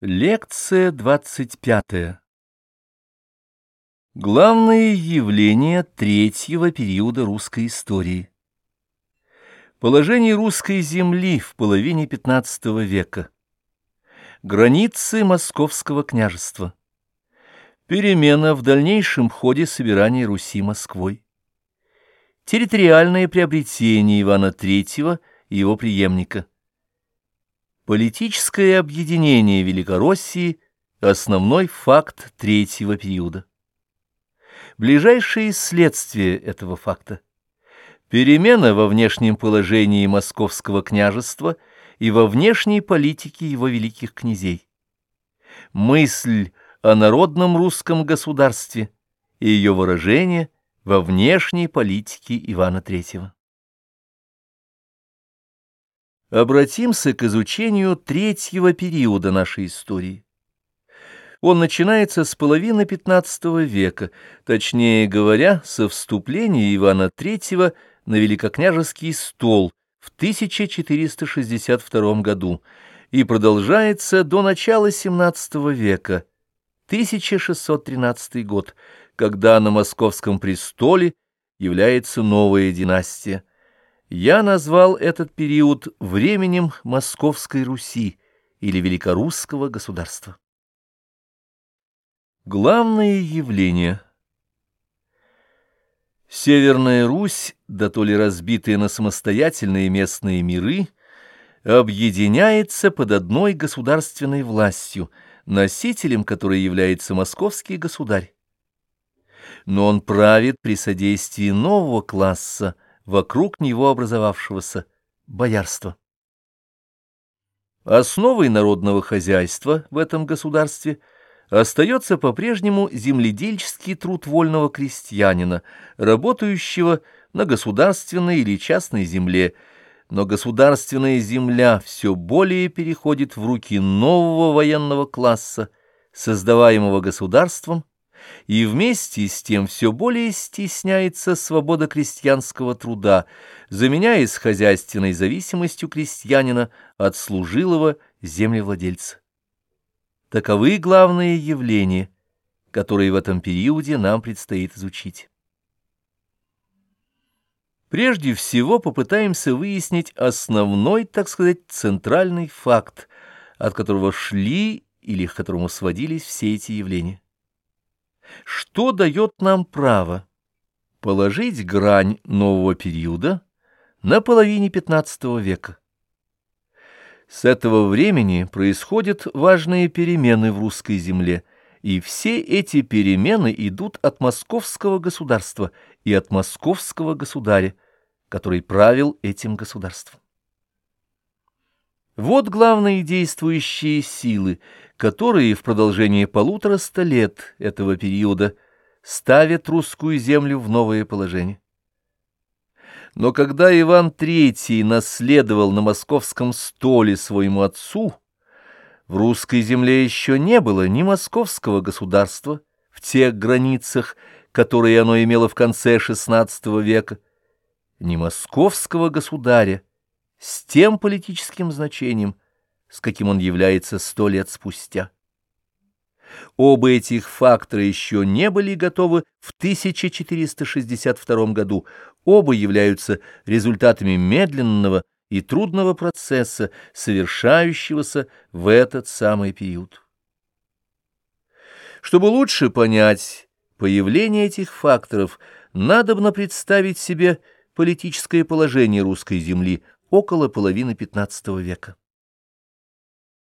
Лекция двадцать пятая. Главные явления третьего периода русской истории. Положение русской земли в половине XV века. Границы Московского княжества. Перемена в дальнейшем ходе собирания Руси Москвой. Территориальное приобретение Ивана III и его преемника. Политическое объединение Великороссии – основной факт третьего периода. Ближайшие следствия этого факта. Перемена во внешнем положении Московского княжества и во внешней политике его великих князей. Мысль о народном русском государстве и ее выражение во внешней политике Ивана III. Обратимся к изучению третьего периода нашей истории. Он начинается с половины XV века, точнее говоря, со вступления Ивана III на Великокняжеский стол в 1462 году и продолжается до начала XVII века, 1613 год, когда на московском престоле является новая династия. Я назвал этот период временем Московской Руси или Великорусского государства. Главные явления Северная Русь, да то ли разбитая на самостоятельные местные миры, объединяется под одной государственной властью, носителем которой является московский государь. Но он правит при содействии нового класса – вокруг него образовавшегося боярства. Основой народного хозяйства в этом государстве остается по-прежнему земледельческий труд вольного крестьянина, работающего на государственной или частной земле, но государственная земля все более переходит в руки нового военного класса, создаваемого государством и вместе с тем все более стесняется свобода крестьянского труда, заменяясь хозяйственной зависимостью крестьянина от служилого землевладельца. Таковы главные явления, которые в этом периоде нам предстоит изучить. Прежде всего попытаемся выяснить основной, так сказать, центральный факт, от которого шли или к которому сводились все эти явления. Что дает нам право положить грань нового периода на половине XV века? С этого времени происходят важные перемены в русской земле, и все эти перемены идут от московского государства и от московского государя, который правил этим государством. Вот главные действующие силы, которые в продолжении полутораста лет этого периода ставят русскую землю в новое положение. Но когда Иван III наследовал на московском столе своему отцу, в русской земле еще не было ни московского государства в тех границах, которые оно имело в конце XVI века, ни московского государя, с тем политическим значением, с каким он является сто лет спустя. Оба этих фактора еще не были готовы в 1462 году, оба являются результатами медленного и трудного процесса, совершающегося в этот самый период. Чтобы лучше понять появление этих факторов, надобно представить себе политическое положение русской земли около половины XV века.